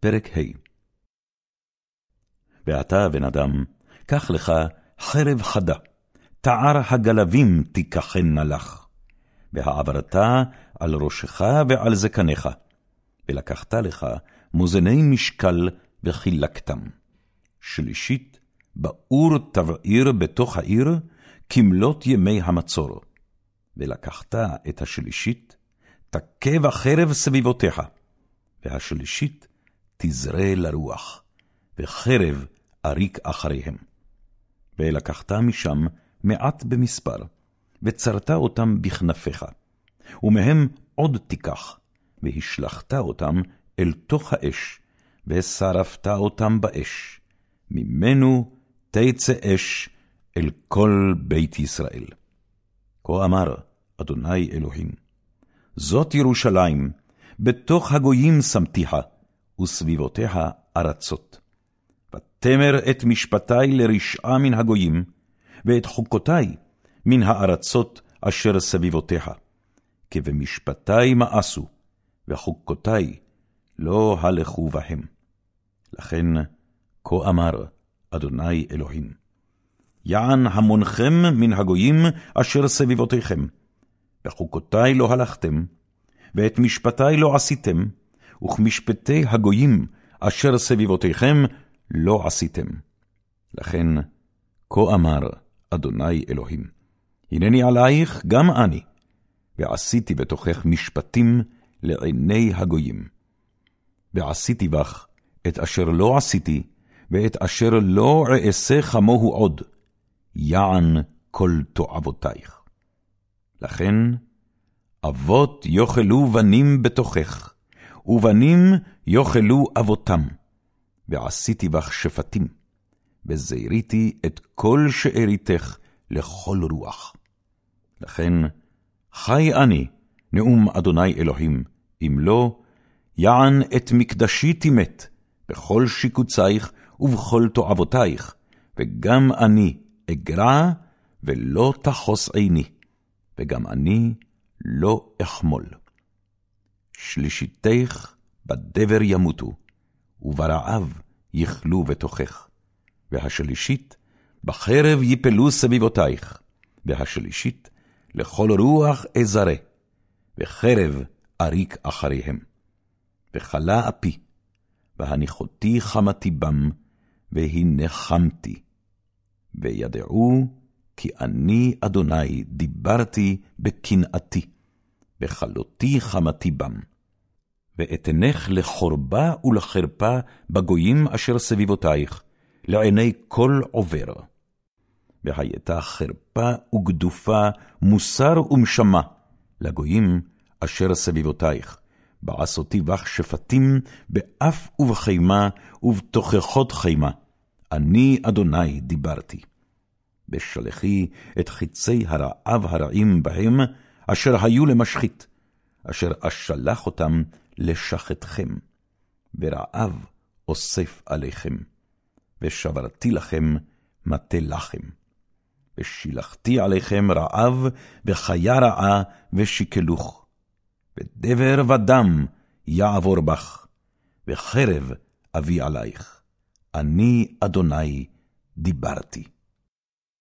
פרק ה' ואתה, בן אדם, קח לך חרב חדה, תער הגלבים תיקחנה לך, והעברת על ראשך ועל זקניך, ולקחת לך מוזני משקל וחילקתם. שלישית, באור תבעיר בתוך העיר, כמלות ימי המצור. ולקחת את השלישית, תכה בחרב סביבותיך, והשלישית תזרה לרוח, וחרב אריק אחריהם. ולקחת משם מעט במספר, וצרת אותם בכנפיך, ומהם עוד תיקח, והשלכת אותם אל תוך האש, ושרפת אותם באש. ממנו תצא אש אל כל בית ישראל. כה אמר אדוני אלוהים, זאת ירושלים, בתוך הגויים שמתיך, וסביבותיה ארצות. ותמר את משפטי לרשעה מן הגויים, ואת חוקותי מן הארצות אשר סביבותיה. כי במשפטי מאסו, וחוקותי לא הלכו בהם. לכן, כה אמר אדוני אלוהים, יען המונכם מן הגויים אשר סביבותיכם, וחוקותי לא הלכתם, ואת משפטי לא עשיתם, וכמשפטי הגויים אשר סביבותיכם לא עשיתם. לכן, כה אמר אדוני אלוהים, הנני עלייך גם אני, ועשיתי בתוכך משפטים לעיני הגויים. ועשיתי בך את אשר לא עשיתי, ואת אשר לא אעשה כמוהו עוד, יען כל תועבותייך. לכן, אבות יאכלו בנים בתוכך, ובנים יאכלו אבותם. ועשיתי בך שפטים, וזיריתי את כל שאריתך לכל רוח. לכן, חי אני, נאום אדוני אלוהים, אם לא, יען את מקדשי תימת, בכל שיקוצייך ובכל תועבותייך, וגם אני אגרע, ולא תחוס עיני, וגם אני לא אחמול. שלישיתך בדבר ימותו, וברעב יכלו בתוכך. והשלישית, בחרב יפלו סביבותייך, והשלישית, לכל רוח אזרה, וחרב אריק אחריהם. וכלה אפי, והניחותי חמתי בם, והנחמתי. וידעו כי אני, אדוני, דיברתי בקנאתי, בכלותי חמתי בם. ואתנך לחורבה ולחרפה בגויים אשר סביבותייך, לעיני כל עובר. והייתה חרפה וגדופה, מוסר ומשמה, לגויים אשר סביבותייך, בעשותי בך שפטים באף ובחימה ובתוכחות חימה. אני, אדוני, דיברתי. בשלחי את חיצי הרעב הרעים בהם, אשר היו למשחית, אשר אשלח אותם לשחתכם, ורעב אוסף עליכם, ושברתי לכם מטה לחם. ושילחתי עליכם רעב, וחיה רעה, ושיקלוך. ודבר ודם יעבור בך, וחרב אביא עלייך. אני, אדוני, דיברתי.